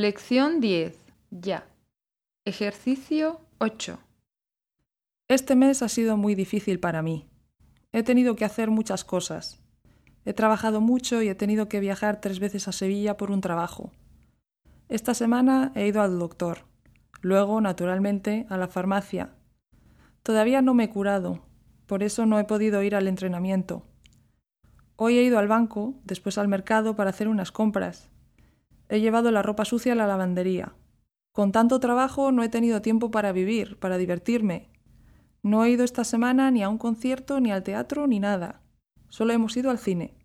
Lección 10. Ya. Ejercicio 8. Este mes ha sido muy difícil para mí. He tenido que hacer muchas cosas. He trabajado mucho y he tenido que viajar tres veces a Sevilla por un trabajo. Esta semana he ido al doctor. Luego, naturalmente, a la farmacia. Todavía no me he curado, por eso no he podido ir al entrenamiento. Hoy he ido al banco, después al mercado para hacer unas compras. He llevado la ropa sucia a la lavandería. Con tanto trabajo no he tenido tiempo para vivir, para divertirme. No he ido esta semana ni a un concierto, ni al teatro, ni nada. Solo hemos ido al cine.